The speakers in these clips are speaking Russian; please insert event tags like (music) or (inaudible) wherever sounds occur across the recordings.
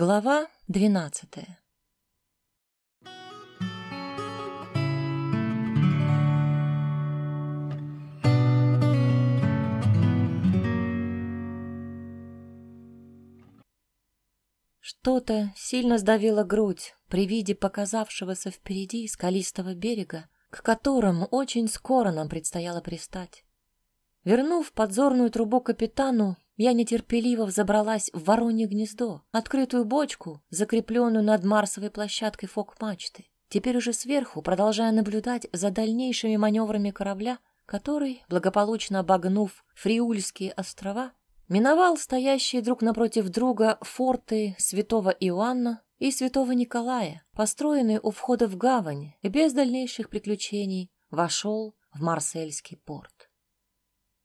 Глава двенадцатая Что-то сильно сдавило грудь при виде показавшегося впереди скалистого берега, к которому очень скоро нам предстояло пристать. Вернув подзорную трубу капитану, я нетерпеливо взобралась в воронье гнездо, открытую бочку, закрепленную над марсовой площадкой фок-мачты. Теперь уже сверху, продолжая наблюдать за дальнейшими маневрами корабля, который, благополучно обогнув Фриульские острова, миновал стоящие друг напротив друга форты святого Иоанна и святого Николая, построенные у входа в гавань, и без дальнейших приключений вошел в Марсельский порт.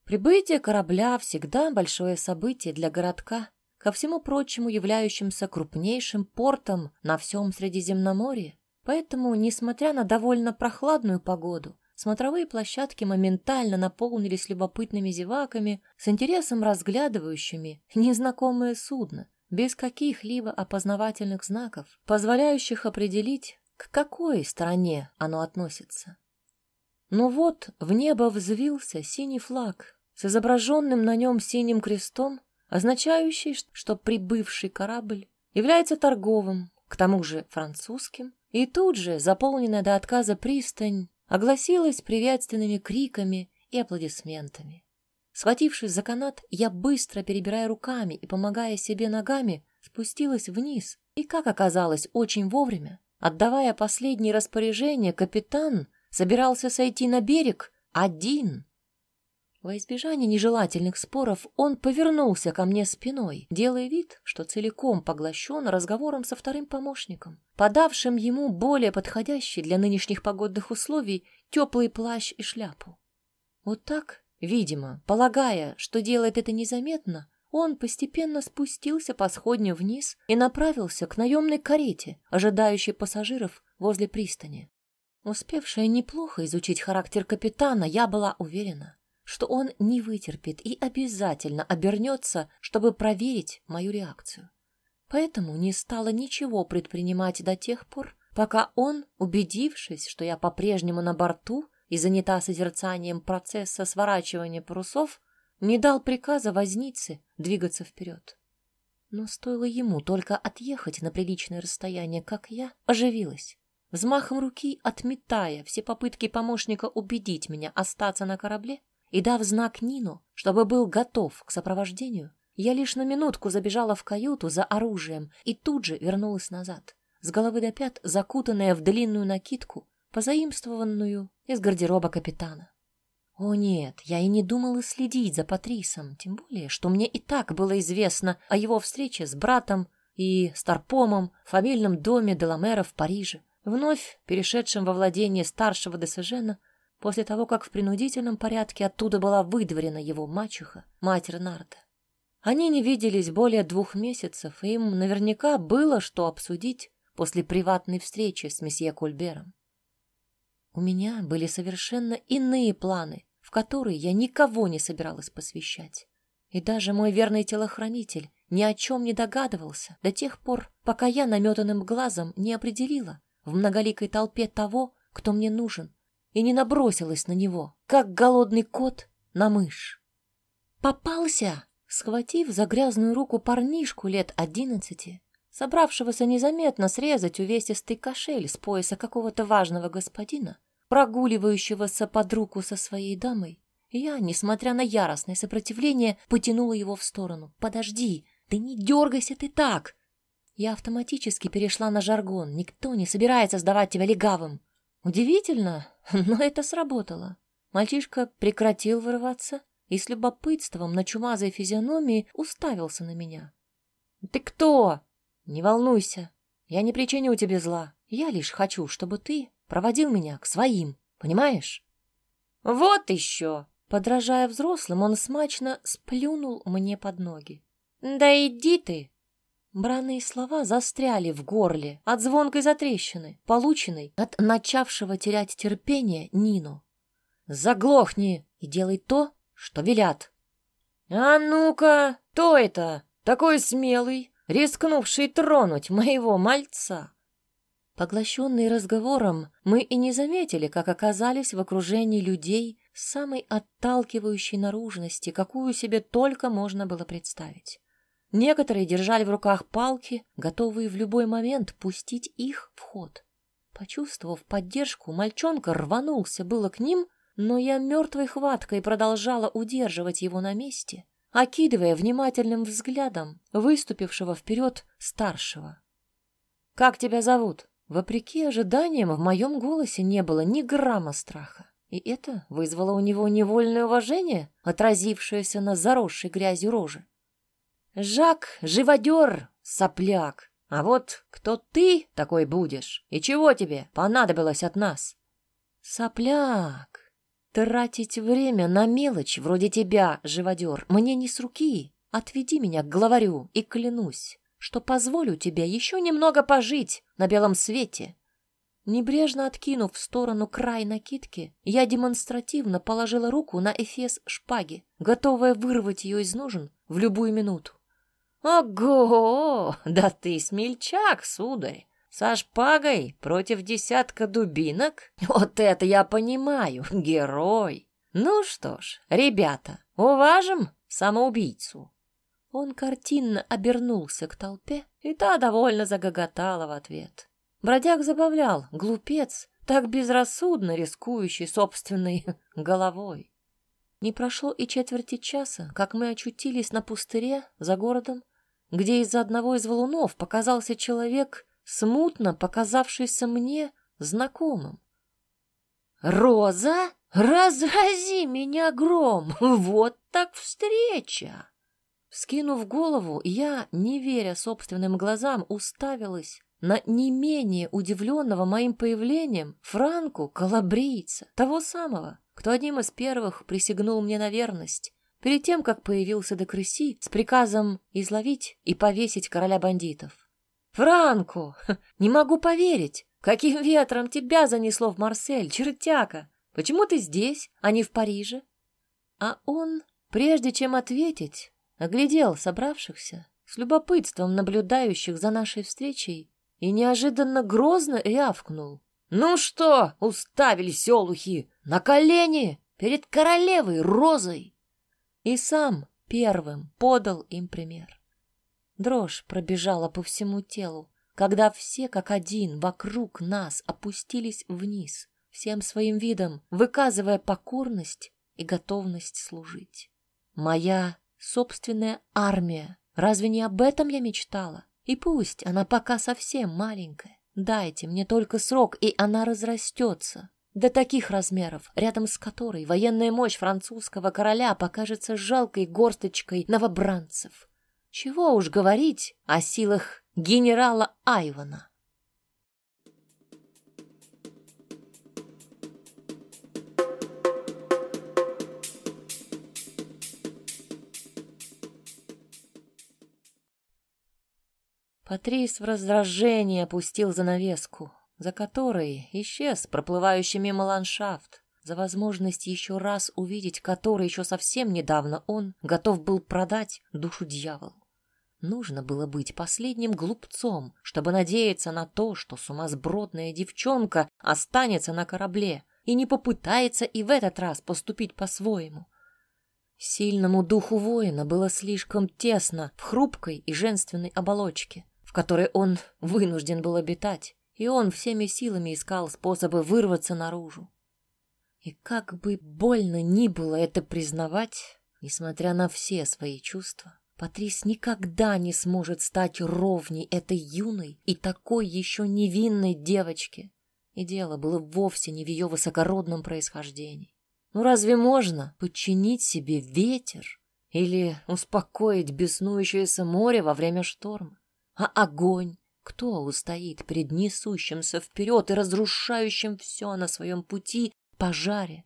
Прибытие корабля всегда большое событие для городка, ко всему прочему являющимся крупнейшим портом на всем Средиземноморье. Поэтому, несмотря на довольно прохладную погоду, смотровые площадки моментально наполнились любопытными зеваками, с интересом разглядывающими незнакомое судно, без каких-либо опознавательных знаков, позволяющих определить, к какой стране оно относится. Но вот в небо взвился синий флаг с изображенным на нем синим крестом, означающий, что прибывший корабль является торговым, к тому же французским, и тут же, заполненная до отказа пристань, огласилась приветственными криками и аплодисментами. Схватившись за канат, я быстро, перебирая руками и помогая себе ногами, спустилась вниз и, как оказалось, очень вовремя. Отдавая последние распоряжения, капитан собирался сойти на берег один. Во избежание нежелательных споров он повернулся ко мне спиной, делая вид, что целиком поглощен разговором со вторым помощником, подавшим ему более подходящий для нынешних погодных условий теплый плащ и шляпу. Вот так, видимо, полагая, что делает это незаметно, он постепенно спустился по сходню вниз и направился к наемной карете, ожидающей пассажиров возле пристани. Успевшая неплохо изучить характер капитана, я была уверена, что он не вытерпит и обязательно обернется, чтобы проверить мою реакцию. Поэтому не стала ничего предпринимать до тех пор, пока он, убедившись, что я по-прежнему на борту и занята созерцанием процесса сворачивания парусов, не дал приказа вознице двигаться вперед. Но стоило ему только отъехать на приличное расстояние, как я оживилась взмахом руки отметая все попытки помощника убедить меня остаться на корабле и дав знак Нину, чтобы был готов к сопровождению, я лишь на минутку забежала в каюту за оружием и тут же вернулась назад, с головы до пят закутанная в длинную накидку, позаимствованную из гардероба капитана. О нет, я и не думала следить за Патрисом, тем более, что мне и так было известно о его встрече с братом и Старпомом в фамильном доме Деламера в Париже вновь перешедшим во владение старшего Десажена после того, как в принудительном порядке оттуда была выдворена его мачеха, мать Ренарда. Они не виделись более двух месяцев, и им наверняка было что обсудить после приватной встречи с месье Кульбером. У меня были совершенно иные планы, в которые я никого не собиралась посвящать. И даже мой верный телохранитель ни о чем не догадывался до тех пор, пока я наметанным глазом не определила, в многоликой толпе того, кто мне нужен, и не набросилась на него, как голодный кот на мышь. «Попался!» Схватив за грязную руку парнишку лет одиннадцати, собравшегося незаметно срезать увесистый кошель с пояса какого-то важного господина, прогуливающегося под руку со своей дамой, я, несмотря на яростное сопротивление, потянула его в сторону. «Подожди! Да не дергайся ты так!» Я автоматически перешла на жаргон. Никто не собирается сдавать тебя легавым. Удивительно, (laughs) но это сработало. Мальчишка прекратил вырываться и с любопытством на чумазой физиономии уставился на меня. «Ты кто?» «Не волнуйся, я не причиню тебе зла. Я лишь хочу, чтобы ты проводил меня к своим, понимаешь?» «Вот еще!» Подражая взрослым, он смачно сплюнул мне под ноги. «Да иди ты!» Бранные слова застряли в горле от звонкой затрещины, полученной от начавшего терять терпение Нину. «Заглохни и делай то, что велят». «А ну-ка, кто это? Такой смелый, рискнувший тронуть моего мальца. Поглощенные разговором, мы и не заметили, как оказались в окружении людей самой отталкивающей наружности, какую себе только можно было представить. Некоторые держали в руках палки, готовые в любой момент пустить их в ход. Почувствовав поддержку, мальчонка рванулся было к ним, но я мертвой хваткой продолжала удерживать его на месте, окидывая внимательным взглядом выступившего вперед старшего. «Как тебя зовут?» Вопреки ожиданиям, в моем голосе не было ни грамма страха. И это вызвало у него невольное уважение, отразившееся на заросшей грязью роже. «Жак — живодер, сопляк! А вот кто ты такой будешь? И чего тебе понадобилось от нас?» «Сопляк! Тратить время на мелочь вроде тебя, живодер, мне не с руки. Отведи меня к главарю и клянусь, что позволю тебе еще немного пожить на белом свете. Небрежно откинув в сторону край накидки, я демонстративно положила руку на эфес шпаги, готовая вырвать ее из ножен в любую минуту. «Ого! Да ты смельчак, сударь! Со шпагой против десятка дубинок? Вот это я понимаю, герой! Ну что ж, ребята, уважим самоубийцу!» Он картинно обернулся к толпе, и та довольно загоготала в ответ. Бродяг забавлял, глупец, так безрассудно рискующий собственной (laughs) головой. Не прошло и четверти часа, как мы очутились на пустыре за городом, где из-за одного из валунов показался человек, смутно показавшийся мне знакомым. «Роза, разрази меня гром! (laughs) Вот так встреча!» Скинув голову, я, не веря собственным глазам, уставилась на не менее удивленного моим появлением Франку Калабрийца, того самого, кто одним из первых присягнул мне на верность, перед тем, как появился до крыси с приказом изловить и повесить короля бандитов. «Франко! (laughs) Не могу поверить! Каким ветром тебя занесло в Марсель, чертяка? Почему ты здесь, а не в Париже?» А он, прежде чем ответить, оглядел собравшихся, с любопытством наблюдающих за нашей встречей, и неожиданно грозно рявкнул. «Ну что, уставились олухи, на колени перед королевой Розой!» И сам первым подал им пример. Дрожь пробежала по всему телу, когда все как один вокруг нас опустились вниз, всем своим видом выказывая покорность и готовность служить. Моя собственная армия. Разве не об этом я мечтала? И пусть она пока совсем маленькая. Дайте мне только срок, и она разрастется. До таких размеров, рядом с которой военная мощь французского короля покажется жалкой горсточкой новобранцев. Чего уж говорить о силах генерала Айвана. Патрис в раздражении опустил занавеску, за которой исчез проплывающий мимо ландшафт, за возможность еще раз увидеть который еще совсем недавно он готов был продать душу дьяволу. Нужно было быть последним глупцом, чтобы надеяться на то, что сумасбродная девчонка останется на корабле и не попытается и в этот раз поступить по-своему. Сильному духу воина было слишком тесно в хрупкой и женственной оболочке в которой он вынужден был обитать, и он всеми силами искал способы вырваться наружу. И как бы больно ни было это признавать, несмотря на все свои чувства, Патрис никогда не сможет стать ровней этой юной и такой еще невинной девочке. И дело было вовсе не в ее высокородном происхождении. Ну разве можно подчинить себе ветер или успокоить беснующееся море во время шторма? А огонь? Кто устоит перед несущимся вперед и разрушающим все на своем пути пожаре?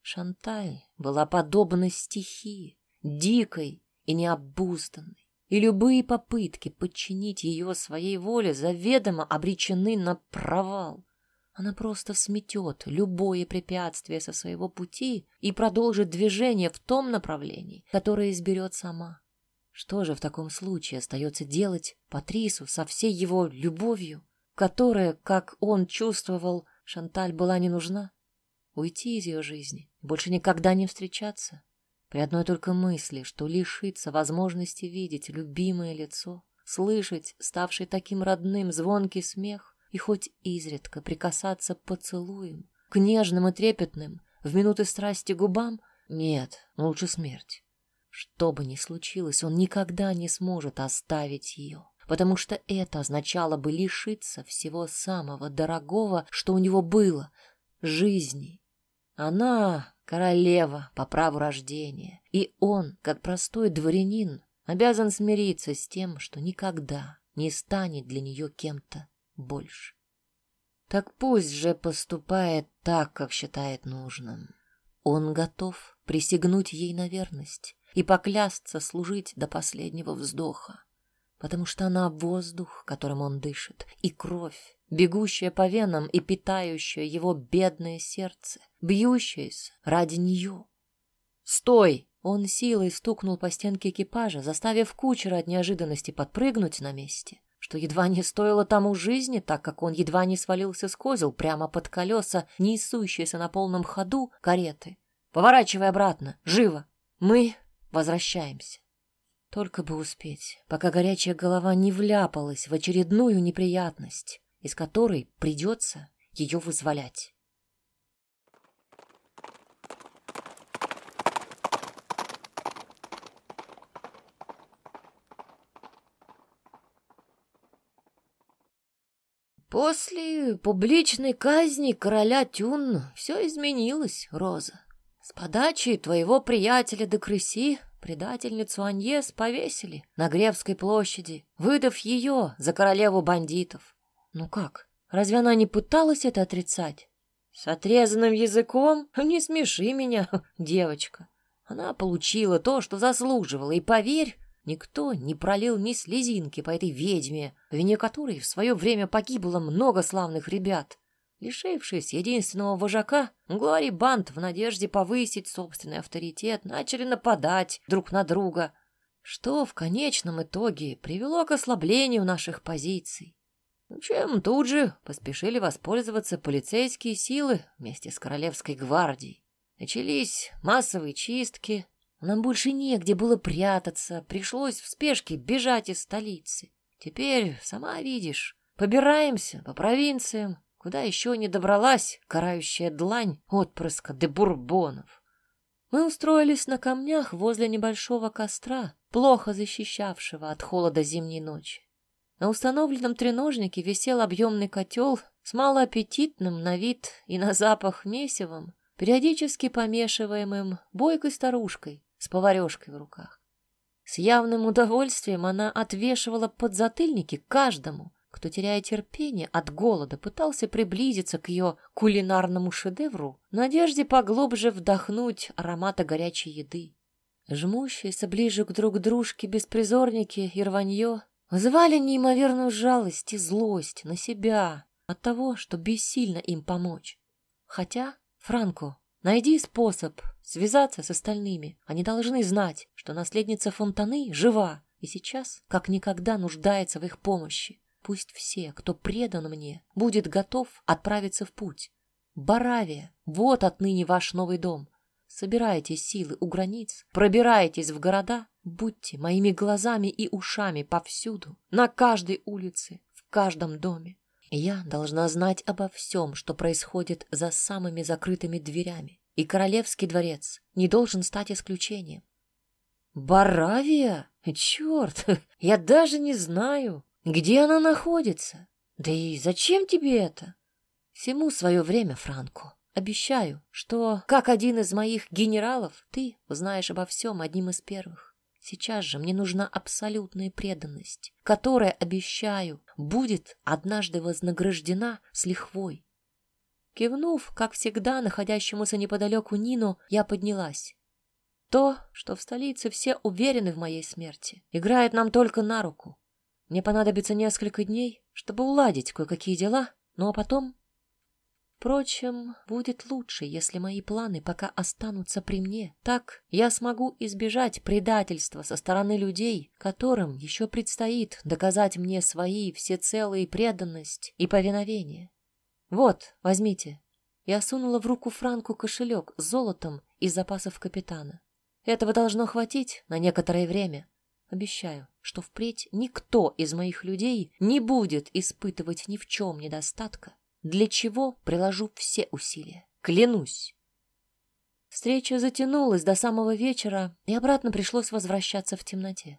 Шанталь была подобна стихии, дикой и необузданной, и любые попытки подчинить ее своей воле заведомо обречены на провал. Она просто сметет любое препятствие со своего пути и продолжит движение в том направлении, которое изберет сама. Что же в таком случае остается делать Патрису со всей его любовью, которая, как он чувствовал, Шанталь была не нужна? Уйти из ее жизни, больше никогда не встречаться? При одной только мысли, что лишиться возможности видеть любимое лицо, слышать ставший таким родным звонкий смех и хоть изредка прикасаться поцелуем к нежным и трепетным в минуты страсти губам, нет, лучше смерть. Что бы ни случилось, он никогда не сможет оставить ее, потому что это означало бы лишиться всего самого дорогого, что у него было — жизни. Она — королева по праву рождения, и он, как простой дворянин, обязан смириться с тем, что никогда не станет для нее кем-то больше. Так пусть же поступает так, как считает нужным. Он готов присягнуть ей на верность, и поклясться служить до последнего вздоха, потому что она воздух, которым он дышит, и кровь, бегущая по венам и питающая его бедное сердце, бьющаяся ради нее. «Стой!» Он силой стукнул по стенке экипажа, заставив кучера от неожиданности подпрыгнуть на месте, что едва не стоило тому жизни, так как он едва не свалился с козел прямо под колеса, несущиеся на полном ходу кареты. «Поворачивай обратно! Живо! Мы Возвращаемся. Только бы успеть, пока горячая голова не вляпалась в очередную неприятность, из которой придется ее вызволять. После публичной казни короля Тюн все изменилось, Роза. С подачи твоего приятеля Декрыси предательницу Аньес повесили на Гревской площади, выдав ее за королеву бандитов. Ну как, разве она не пыталась это отрицать? С отрезанным языком? Не смеши меня, (laughs) девочка. Она получила то, что заслуживала, и, поверь, никто не пролил ни слезинки по этой ведьме, в вине которой в свое время погибло много славных ребят. Лишившись единственного вожака, глори банд в надежде повысить собственный авторитет начали нападать друг на друга, что в конечном итоге привело к ослаблению наших позиций. Чем тут же поспешили воспользоваться полицейские силы вместе с Королевской гвардией. Начались массовые чистки, нам больше негде было прятаться, пришлось в спешке бежать из столицы. Теперь, сама видишь, побираемся по провинциям, куда еще не добралась карающая длань отпрыска де Бурбонов. Мы устроились на камнях возле небольшого костра, плохо защищавшего от холода зимней ночи. На установленном треножнике висел объемный котел с малоаппетитным на вид и на запах месивом, периодически помешиваемым бойкой старушкой с поварешкой в руках. С явным удовольствием она отвешивала подзатыльники каждому, кто, теряя терпение от голода, пытался приблизиться к ее кулинарному шедевру в надежде поглубже вдохнуть аромата горячей еды. Жмущиеся ближе к друг дружке беспризорники и рванье вызывали неимоверную жалость и злость на себя от того, что бессильно им помочь. Хотя, Франко, найди способ связаться с остальными. Они должны знать, что наследница Фонтаны жива и сейчас как никогда нуждается в их помощи. Пусть все, кто предан мне, будет готов отправиться в путь. Баравия, вот отныне ваш новый дом. Собирайте силы у границ, пробирайтесь в города, будьте моими глазами и ушами повсюду, на каждой улице, в каждом доме. Я должна знать обо всем, что происходит за самыми закрытыми дверями, и королевский дворец не должен стать исключением. Баравия? Черт, (laughs) я даже не знаю. Где она находится? Да и зачем тебе это? Всему свое время, Франко. Обещаю, что, как один из моих генералов, ты узнаешь обо всем одним из первых. Сейчас же мне нужна абсолютная преданность, которая, обещаю, будет однажды вознаграждена с лихвой. Кивнув, как всегда, находящемуся неподалеку Нину, я поднялась. То, что в столице все уверены в моей смерти, играет нам только на руку. Мне понадобится несколько дней, чтобы уладить кое-какие дела, ну а потом... Впрочем, будет лучше, если мои планы пока останутся при мне. Так я смогу избежать предательства со стороны людей, которым еще предстоит доказать мне свои всецелые преданность и повиновение. Вот, возьмите. Я сунула в руку Франку кошелек с золотом из запасов капитана. Этого должно хватить на некоторое время. Обещаю, что впредь никто из моих людей не будет испытывать ни в чем недостатка для чего приложу все усилия. Клянусь. Встреча затянулась до самого вечера, и обратно пришлось возвращаться в темноте.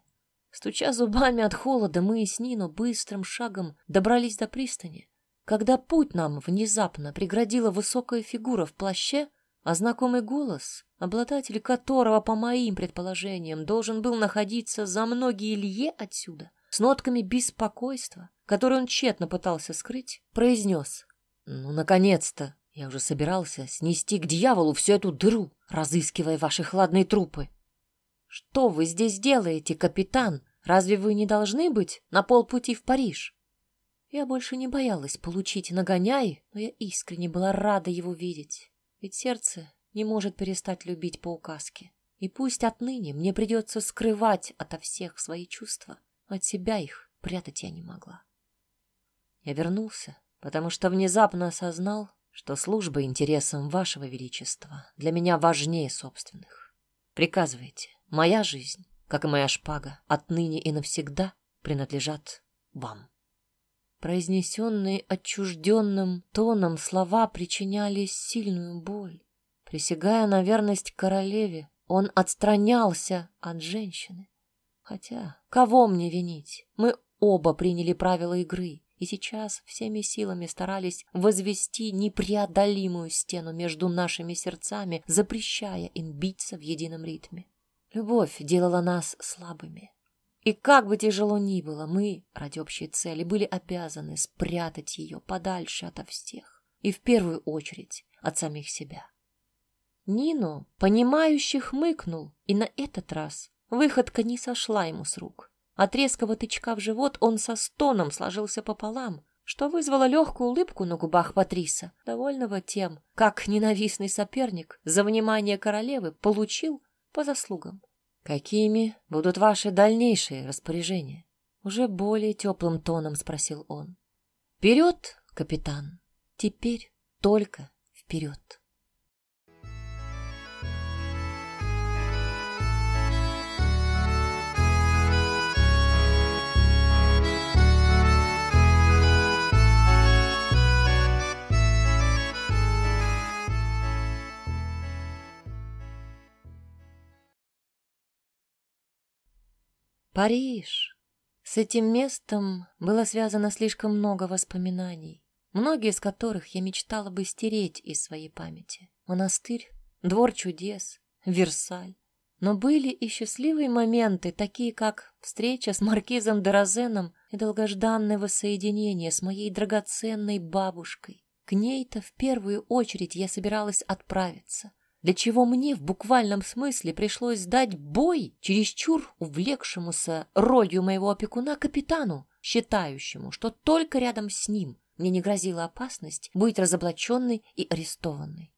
Стуча зубами от холода, мы с Нино быстрым шагом добрались до пристани. Когда путь нам внезапно преградила высокая фигура в плаще, а знакомый голос, обладатель которого, по моим предположениям, должен был находиться за многие лье отсюда, с нотками беспокойства, которые он тщетно пытался скрыть, произнес ну, наконец-то! Я уже собирался снести к дьяволу всю эту дыру, разыскивая ваши хладные трупы. Что вы здесь делаете, капитан? Разве вы не должны быть на полпути в Париж? Я больше не боялась получить нагоняй, но я искренне была рада его видеть. Ведь сердце не может перестать любить по указке. И пусть отныне мне придется скрывать ото всех свои чувства, от себя их прятать я не могла. Я вернулся потому что внезапно осознал, что служба интересам вашего величества для меня важнее собственных. Приказывайте, моя жизнь, как и моя шпага, отныне и навсегда принадлежат вам. Произнесенные отчужденным тоном слова причиняли сильную боль. Присягая на верность королеве, он отстранялся от женщины. Хотя, кого мне винить? Мы оба приняли правила игры, и сейчас всеми силами старались возвести непреодолимую стену между нашими сердцами, запрещая им биться в едином ритме. Любовь делала нас слабыми. И как бы тяжело ни было, мы, ради общей цели, были обязаны спрятать ее подальше ото всех, и в первую очередь от самих себя. Нину, понимающе хмыкнул, и на этот раз выходка не сошла ему с рук. От резкого тычка в живот он со стоном сложился пополам, что вызвало легкую улыбку на губах Патриса, довольного тем, как ненавистный соперник за внимание королевы получил по заслугам. «Какими будут ваши дальнейшие распоряжения?» Уже более теплым тоном спросил он. «Вперед, капитан! Теперь только вперед!» Париж. С этим местом было связано слишком много воспоминаний, многие из которых я мечтала бы стереть из своей памяти. Монастырь, двор чудес, Версаль. Но были и счастливые моменты, такие как встреча с маркизом Дорозеном и долгожданное воссоединение с моей драгоценной бабушкой. К ней-то в первую очередь я собиралась отправиться — для чего мне в буквальном смысле пришлось дать бой чересчур увлекшемуся ролью моего опекуна капитану, считающему, что только рядом с ним мне не грозила опасность быть разоблаченной и арестованной.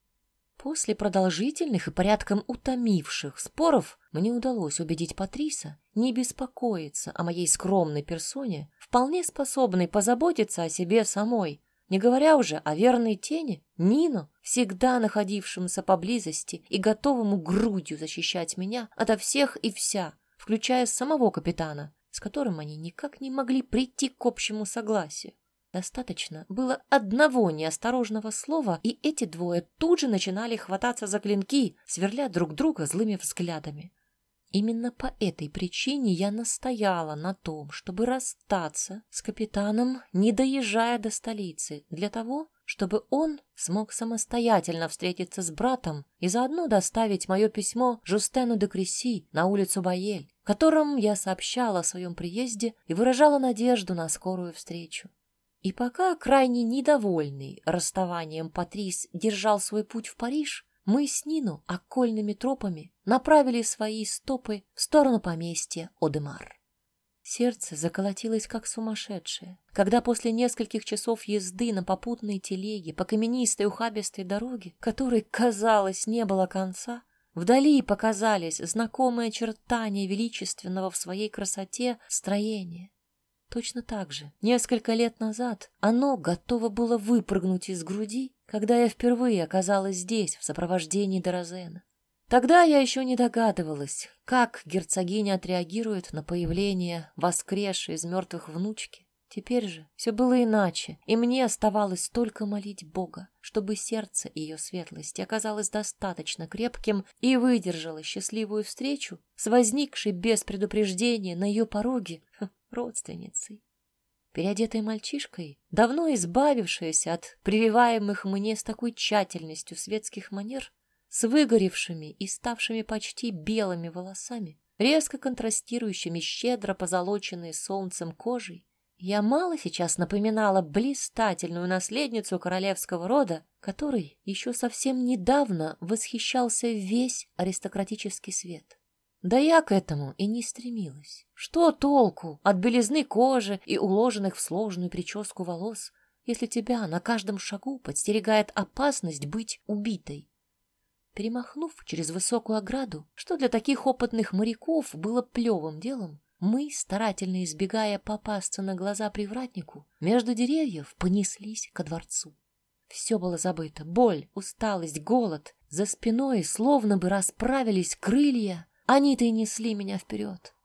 После продолжительных и порядком утомивших споров мне удалось убедить Патриса не беспокоиться о моей скромной персоне, вполне способной позаботиться о себе самой, не говоря уже о верной тени, Нину, всегда находившемуся поблизости и готовому грудью защищать меня ото всех и вся, включая самого капитана, с которым они никак не могли прийти к общему согласию. Достаточно было одного неосторожного слова, и эти двое тут же начинали хвататься за клинки, сверля друг друга злыми взглядами. Именно по этой причине я настояла на том, чтобы расстаться с капитаном, не доезжая до столицы, для того, чтобы он смог самостоятельно встретиться с братом и заодно доставить мое письмо Жустену де Креси на улицу Баель, которым я сообщала о своем приезде и выражала надежду на скорую встречу. И пока крайне недовольный расставанием Патрис держал свой путь в Париж, мы с Нину окольными тропами направили свои стопы в сторону поместья Одемар. Сердце заколотилось как сумасшедшее. Когда после нескольких часов езды на попутной телеге по каменистой ухабистой дороге, которой, казалось, не было конца, вдали показались знакомые очертания величественного в своей красоте строения. Точно так же, несколько лет назад, оно готово было выпрыгнуть из груди, когда я впервые оказалась здесь в сопровождении Дорозена. Тогда я еще не догадывалась, как герцогиня отреагирует на появление воскресшей из мертвых внучки. Теперь же все было иначе, и мне оставалось только молить Бога, чтобы сердце ее светлости оказалось достаточно крепким и выдержало счастливую встречу с возникшей без предупреждения на ее пороге хм, родственницей. Переодетой мальчишкой, давно избавившаяся от прививаемых мне с такой тщательностью светских манер, с выгоревшими и ставшими почти белыми волосами, резко контрастирующими щедро позолоченной солнцем кожей, я мало сейчас напоминала блистательную наследницу королевского рода, которой еще совсем недавно восхищался весь аристократический свет. Да я к этому и не стремилась. Что толку от белизны кожи и уложенных в сложную прическу волос, если тебя на каждом шагу подстерегает опасность быть убитой? Перемахнув через высокую ограду, что для таких опытных моряков было плевым делом, мы, старательно избегая попасться на глаза привратнику, между деревьев понеслись ко дворцу. Все было забыто. Боль, усталость, голод. За спиной словно бы расправились крылья. Они-то и несли меня вперед.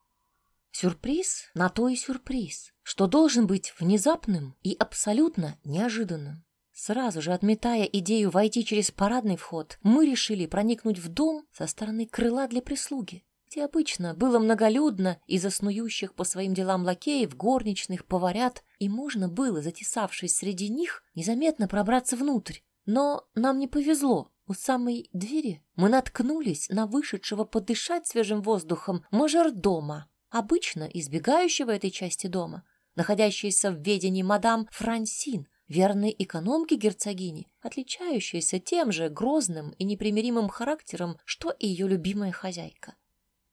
Сюрприз на то и сюрприз, что должен быть внезапным и абсолютно неожиданным. Сразу же отметая идею войти через парадный вход, мы решили проникнуть в дом со стороны крыла для прислуги, где обычно было многолюдно из заснующих по своим делам лакеев, горничных, поварят, и можно было, затесавшись среди них, незаметно пробраться внутрь. Но нам не повезло. У самой двери мы наткнулись на вышедшего подышать свежим воздухом мажордома, обычно избегающего этой части дома, находящейся в ведении мадам Франсин, верной экономки герцогини, отличающейся тем же грозным и непримиримым характером, что и ее любимая хозяйка.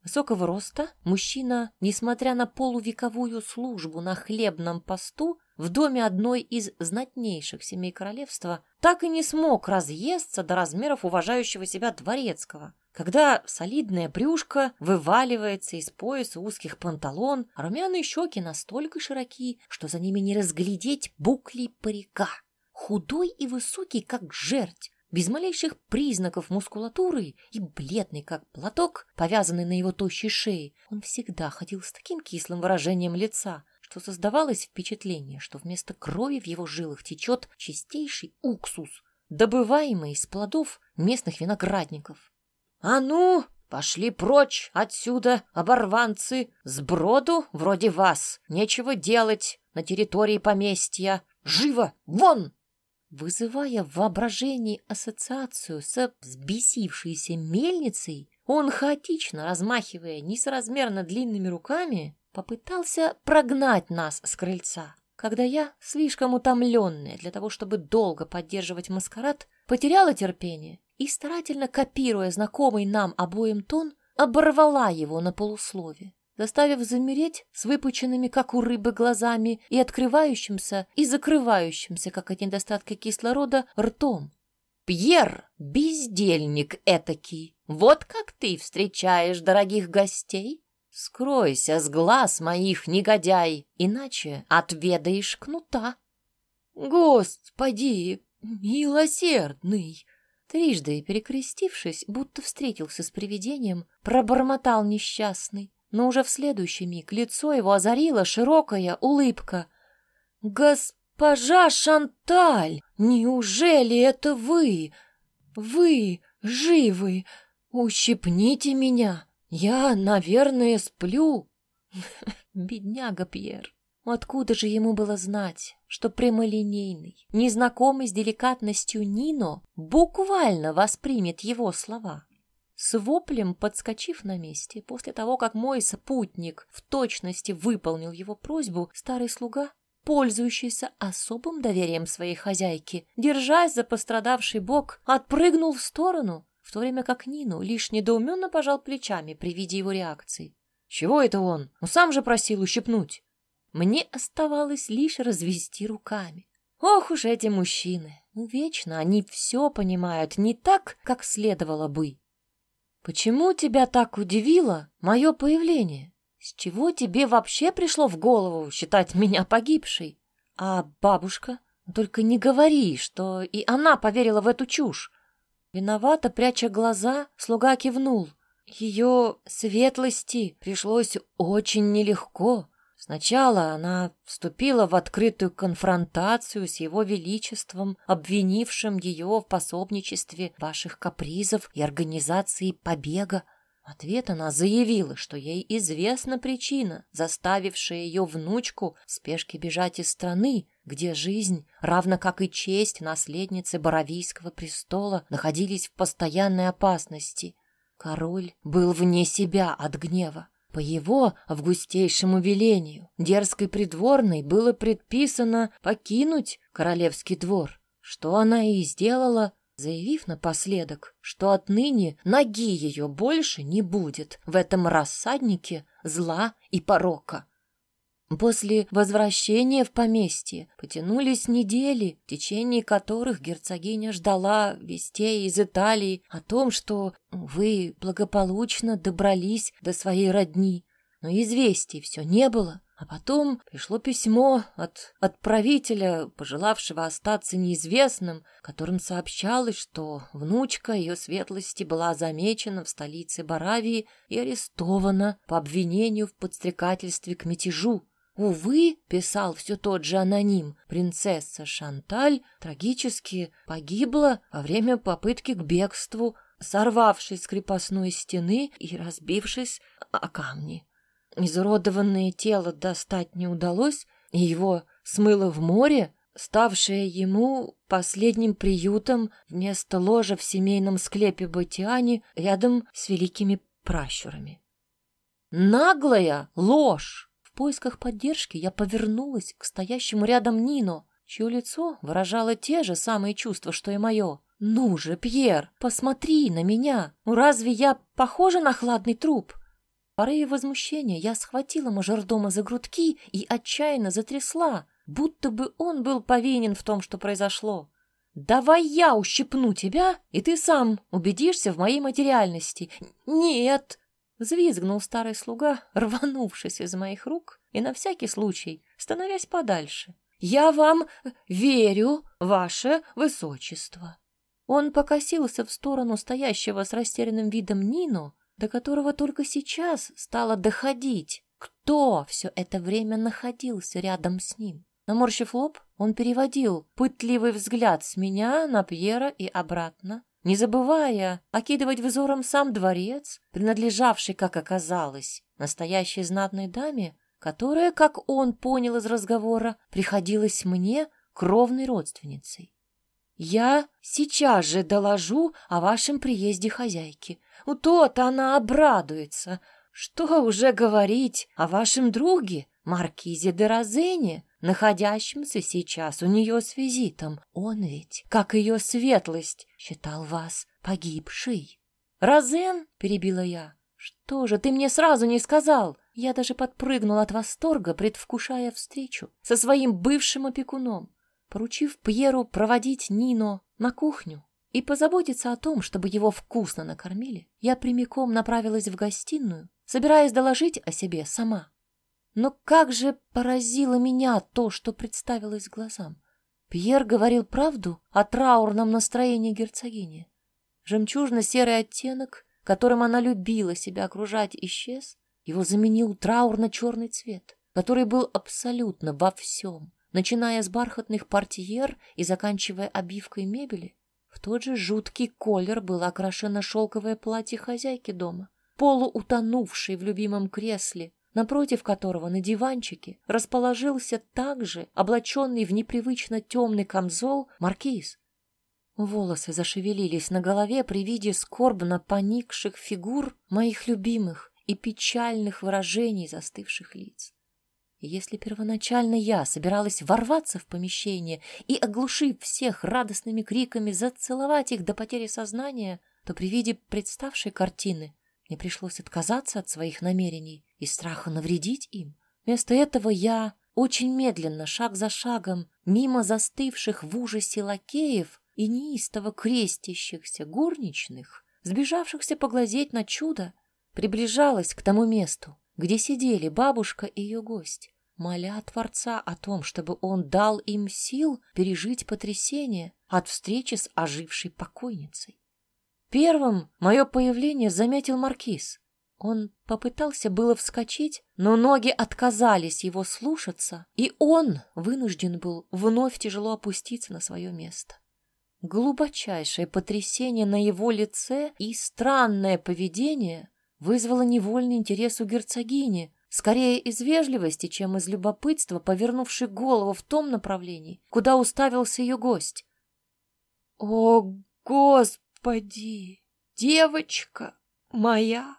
Высокого роста мужчина, несмотря на полувековую службу на хлебном посту в доме одной из знатнейших семей королевства, так и не смог разъесться до размеров уважающего себя дворецкого, когда солидная брюшко вываливается из пояса узких панталон, румяные щеки настолько широки, что за ними не разглядеть букли парика. Худой и высокий, как жерть, без малейших признаков мускулатуры и бледный, как платок, повязанный на его тощей шее, он всегда ходил с таким кислым выражением лица, что создавалось впечатление, что вместо крови в его жилах течет чистейший уксус, добываемый из плодов местных виноградников. «А ну, пошли прочь отсюда, оборванцы! Сброду вроде вас нечего делать на территории поместья! Живо, вон!» Вызывая в воображении ассоциацию с взбесившейся мельницей, он, хаотично размахивая несоразмерно длинными руками, попытался прогнать нас с крыльца. Когда я, слишком утомленная для того, чтобы долго поддерживать маскарад, потеряла терпение и, старательно копируя знакомый нам обоим тон, оборвала его на полуслове, заставив замереть с выпученными, как у рыбы, глазами и открывающимся и закрывающимся, как от недостатка кислорода, ртом. «Пьер, бездельник этакий, вот как ты встречаешь дорогих гостей? Скройся с глаз моих, негодяй, иначе отведаешь кнута». «Господи, милосердный!» Трижды перекрестившись, будто встретился с привидением, пробормотал несчастный, но уже в следующий миг лицо его озарила широкая улыбка. «Госпожа Шанталь, неужели это вы? Вы живы? Ущипните меня, я, наверное, сплю». (laughs) Бедняга Пьер. Откуда же ему было знать, что прямолинейный, незнакомый с деликатностью Нино буквально воспримет его слова? С воплем подскочив на месте, после того, как мой спутник в точности выполнил его просьбу, старый слуга, пользующийся особым доверием своей хозяйки, держась за пострадавший бок, отпрыгнул в сторону, в то время как Нину лишь недоуменно пожал плечами при виде его реакции. Чего это он? Ну сам же просил ущипнуть. Мне оставалось лишь развести руками. Ох уж эти мужчины! Ну, вечно они все понимают не так, как следовало бы. Почему тебя так удивило мое появление? С чего тебе вообще пришло в голову считать меня погибшей? А бабушка? Только не говори, что и она поверила в эту чушь. Виновато, пряча глаза, слуга кивнул. Ее светлости пришлось очень нелегко. Сначала она вступила в открытую конфронтацию с его величеством, обвинившим ее в пособничестве ваших капризов и организации побега. В ответ она заявила, что ей известна причина, заставившая ее внучку в спешке бежать из страны, где жизнь, равно как и честь наследницы Боровийского престола, находились в постоянной опасности. Король был вне себя от гнева. По его августейшему велению дерзкой придворной было предписано покинуть королевский двор, что она и сделала, заявив напоследок, что отныне ноги ее больше не будет в этом рассаднике зла и порока. После возвращения в поместье потянулись недели, в течение которых герцогиня ждала вестей из Италии о том, что вы благополучно добрались до своей родни. Но известий все не было. А потом пришло письмо от отправителя, пожелавшего остаться неизвестным, которым сообщалось, что внучка ее светлости была замечена в столице Баравии и арестована по обвинению в подстрекательстве к мятежу. Увы, писал все тот же аноним, принцесса Шанталь трагически погибла во время попытки к бегству, сорвавшись с крепостной стены и разбившись о камни. Изуродованное тело достать не удалось, и его смыло в море, ставшее ему последним приютом вместо ложа в семейном склепе Батиани рядом с великими пращурами. Наглая ложь! Поисках поддержки я повернулась к стоящему рядом Нино, чье лицо выражало те же самые чувства, что и мое. «Ну же, Пьер, посмотри на меня! Ну разве я похожа на хладный труп?» В порыве возмущения я схватила мажордома за грудки и отчаянно затрясла, будто бы он был повинен в том, что произошло. «Давай я ущипну тебя, и ты сам убедишься в моей материальности». «Нет!» Взвизгнул старый слуга, (laughs) рванувшись из моих рук и на всякий случай становясь подальше. «Я вам верю, ваше высочество!» Он покосился в сторону стоящего с растерянным видом Нину, до которого только сейчас стало доходить, кто все это время находился рядом с ним. Наморщив лоб, он переводил пытливый взгляд с меня на Пьера и обратно, не забывая окидывать взором сам дворец, принадлежавший, как оказалось, настоящей знатной даме, которая, как он понял из разговора, приходилась мне кровной родственницей. «Я сейчас же доложу о вашем приезде хозяйки. У тот она обрадуется. Что уже говорить о вашем друге, маркизе де Розене, находящемся сейчас у нее с визитом. Он ведь, как ее светлость, считал вас погибшей. «Розен?» — перебила я. «Что же ты мне сразу не сказал?» Я даже подпрыгнула от восторга, предвкушая встречу со своим бывшим опекуном, поручив Пьеру проводить Нино на кухню и позаботиться о том, чтобы его вкусно накормили. Я прямиком направилась в гостиную, собираясь доложить о себе сама. Но как же поразило меня то, что представилось глазам. Пьер говорил правду о траурном настроении герцогини. Жемчужно-серый оттенок, которым она любила себя окружать, исчез. Его заменил траурно-черный цвет, который был абсолютно во всем, начиная с бархатных портьер и заканчивая обивкой мебели. В тот же жуткий колер было окрашено шелковое платье хозяйки дома, полуутонувшей в любимом кресле, напротив которого на диванчике расположился также облаченный в непривычно темный камзол маркиз. Волосы зашевелились на голове при виде скорбно поникших фигур моих любимых и печальных выражений застывших лиц. Если первоначально я собиралась ворваться в помещение и, оглушив всех радостными криками, зацеловать их до потери сознания, то при виде представшей картины мне пришлось отказаться от своих намерений из страха навредить им. Вместо этого я очень медленно, шаг за шагом, мимо застывших в ужасе лакеев и неистово крестящихся горничных, сбежавшихся поглазеть на чудо, приближалась к тому месту, где сидели бабушка и ее гость, моля Творца о том, чтобы он дал им сил пережить потрясение от встречи с ожившей покойницей. Первым мое появление заметил маркиз. Он попытался было вскочить, но ноги отказались его слушаться, и он вынужден был вновь тяжело опуститься на свое место. Глубочайшее потрясение на его лице и странное поведение вызвало невольный интерес у герцогини, скорее из вежливости, чем из любопытства, повернувшей голову в том направлении, куда уставился ее гость. «О, Господи! Девочка моя!»